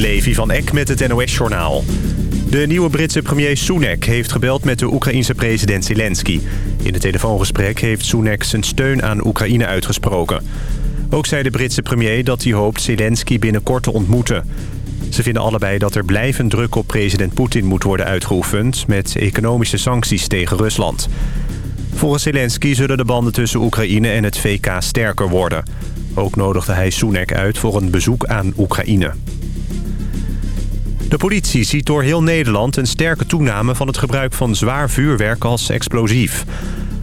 Levi van Eck met het NOS-journaal. De nieuwe Britse premier Sunak heeft gebeld met de Oekraïense president Zelensky. In het telefoongesprek heeft Sunak zijn steun aan Oekraïne uitgesproken. Ook zei de Britse premier dat hij hoopt Zelensky binnenkort te ontmoeten. Ze vinden allebei dat er blijvend druk op president Poetin moet worden uitgeoefend... met economische sancties tegen Rusland. Volgens Zelensky zullen de banden tussen Oekraïne en het VK sterker worden. Ook nodigde hij Sunak uit voor een bezoek aan Oekraïne. De politie ziet door heel Nederland een sterke toename van het gebruik van zwaar vuurwerk als explosief.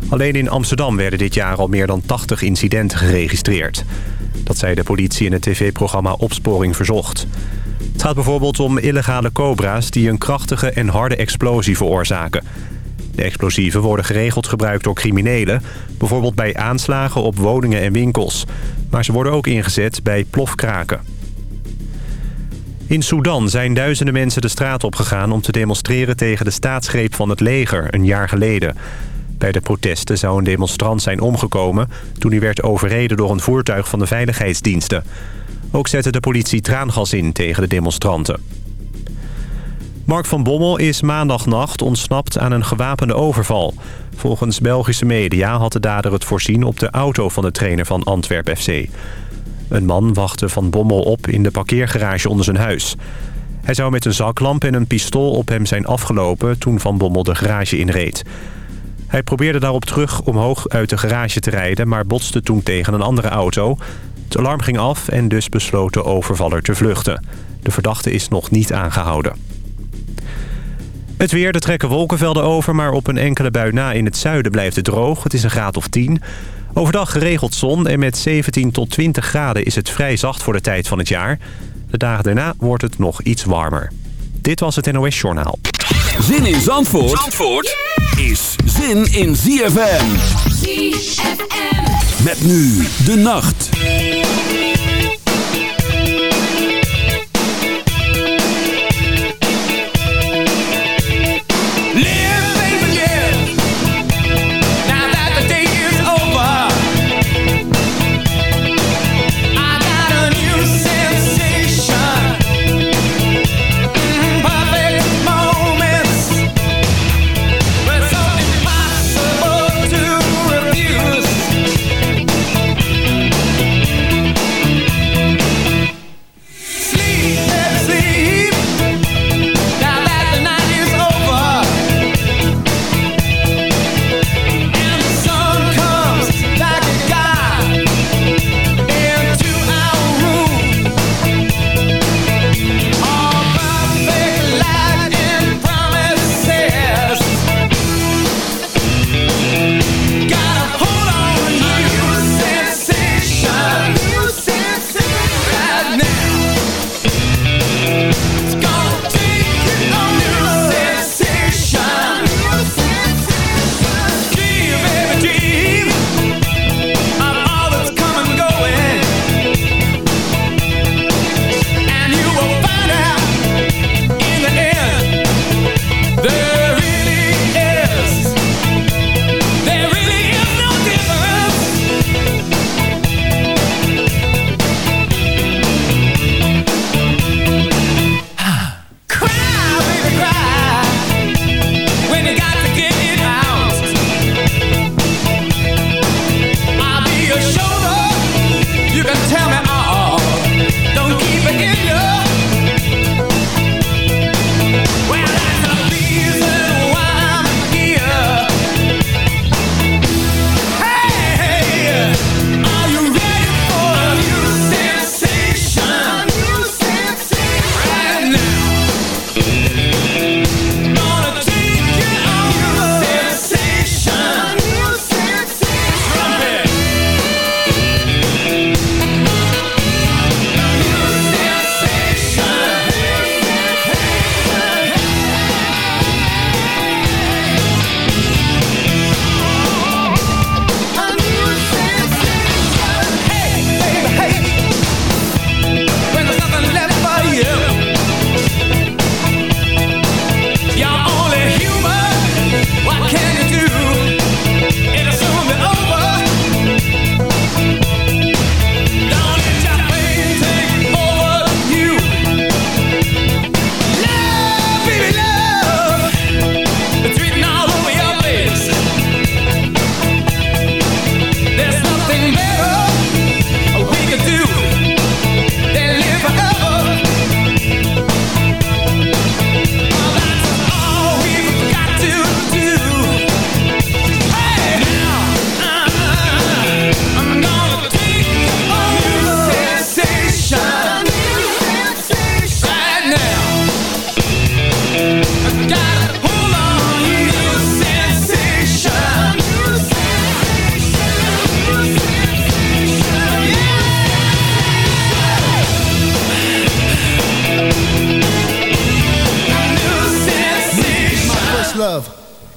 Alleen in Amsterdam werden dit jaar al meer dan 80 incidenten geregistreerd. Dat zei de politie in het tv-programma Opsporing Verzocht. Het gaat bijvoorbeeld om illegale cobra's die een krachtige en harde explosie veroorzaken. De explosieven worden geregeld gebruikt door criminelen... bijvoorbeeld bij aanslagen op woningen en winkels. Maar ze worden ook ingezet bij plofkraken. In Sudan zijn duizenden mensen de straat opgegaan om te demonstreren tegen de staatsgreep van het leger een jaar geleden. Bij de protesten zou een demonstrant zijn omgekomen toen hij werd overreden door een voertuig van de veiligheidsdiensten. Ook zette de politie traangas in tegen de demonstranten. Mark van Bommel is maandagnacht ontsnapt aan een gewapende overval. Volgens Belgische media had de dader het voorzien op de auto van de trainer van Antwerp FC. Een man wachtte Van Bommel op in de parkeergarage onder zijn huis. Hij zou met een zaklamp en een pistool op hem zijn afgelopen toen Van Bommel de garage inreed. Hij probeerde daarop terug omhoog uit de garage te rijden... maar botste toen tegen een andere auto. Het alarm ging af en dus besloot de overvaller te vluchten. De verdachte is nog niet aangehouden. Het weer, er trekken wolkenvelden over, maar op een enkele bui na in het zuiden blijft het droog. Het is een graad of 10. Overdag geregeld zon en met 17 tot 20 graden is het vrij zacht voor de tijd van het jaar. De dagen daarna wordt het nog iets warmer. Dit was het NOS Journaal. Zin in Zandvoort, Zandvoort is zin in ZFM. ZFM. Met nu de nacht.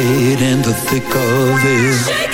Right in the thick of it.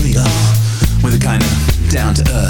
Ethereal, with a kind of down to earth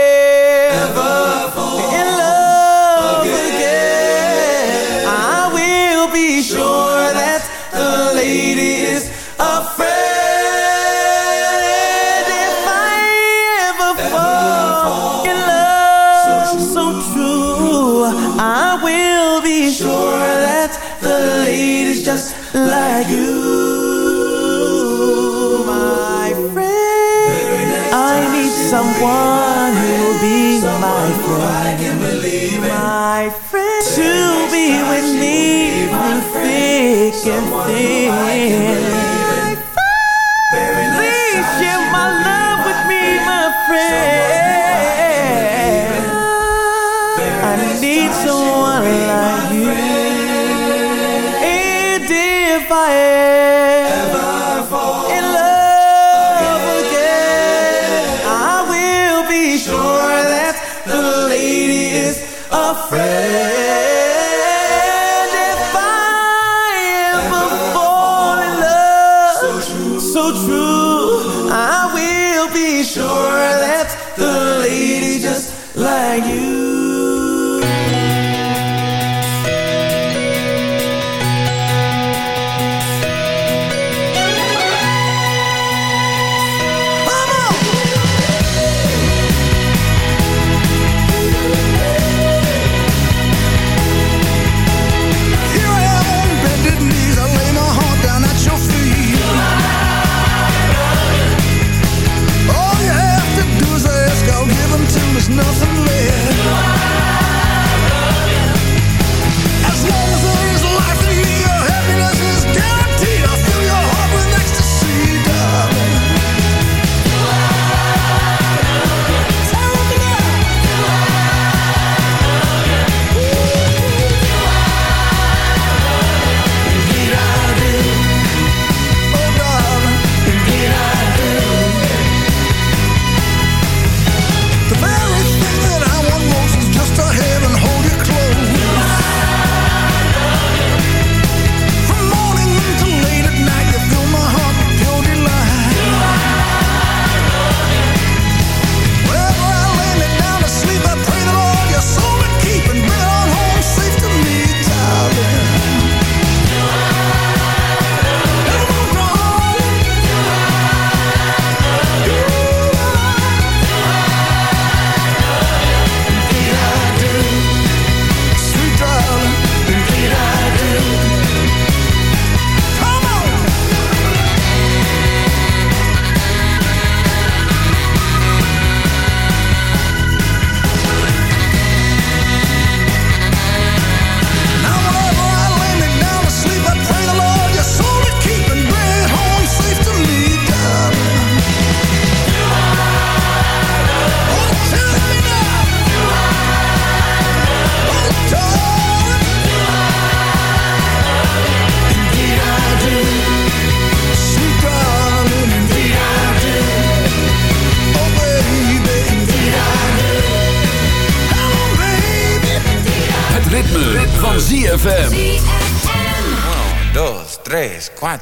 life right. You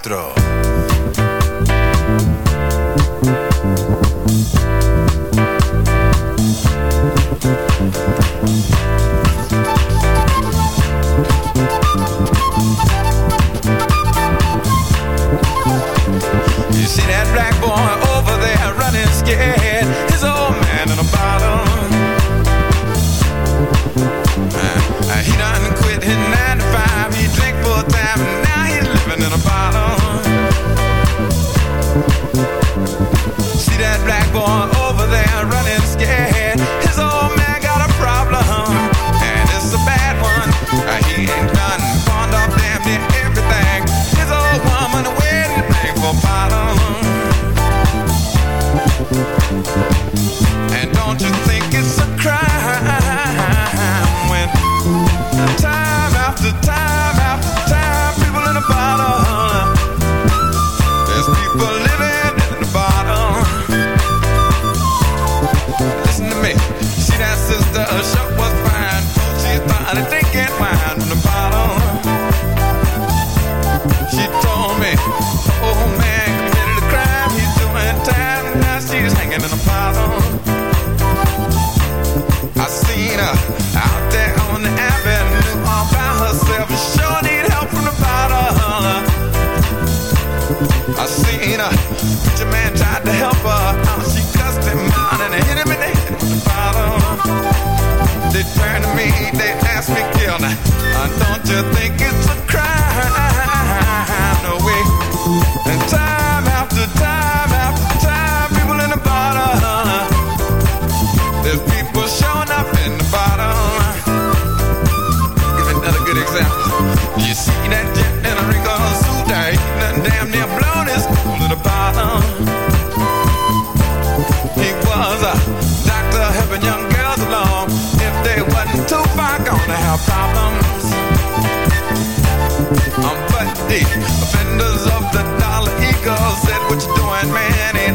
see that black boy over there running scared. don't you think it's a too far gone to have problems. Um, but the offenders of the dollar eagle said, What you doing, man?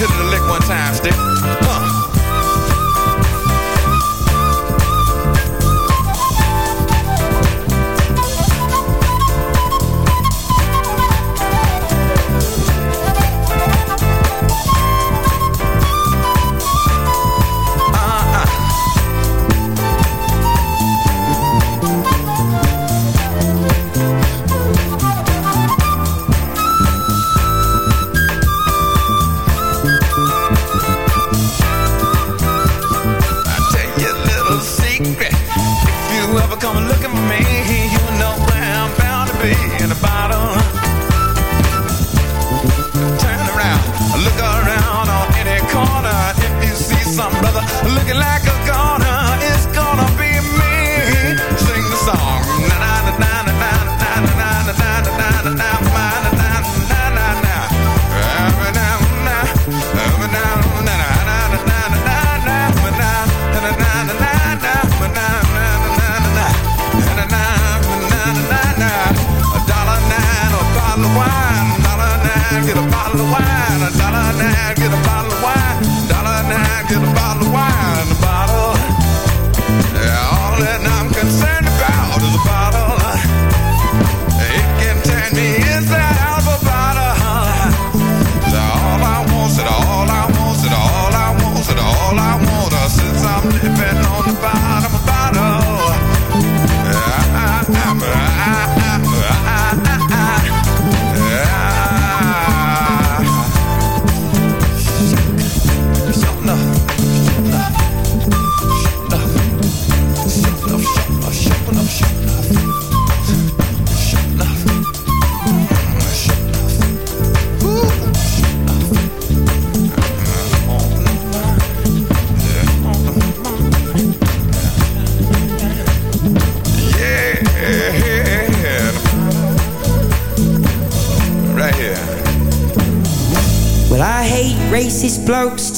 hit the lick one time, stick.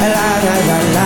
la la la la,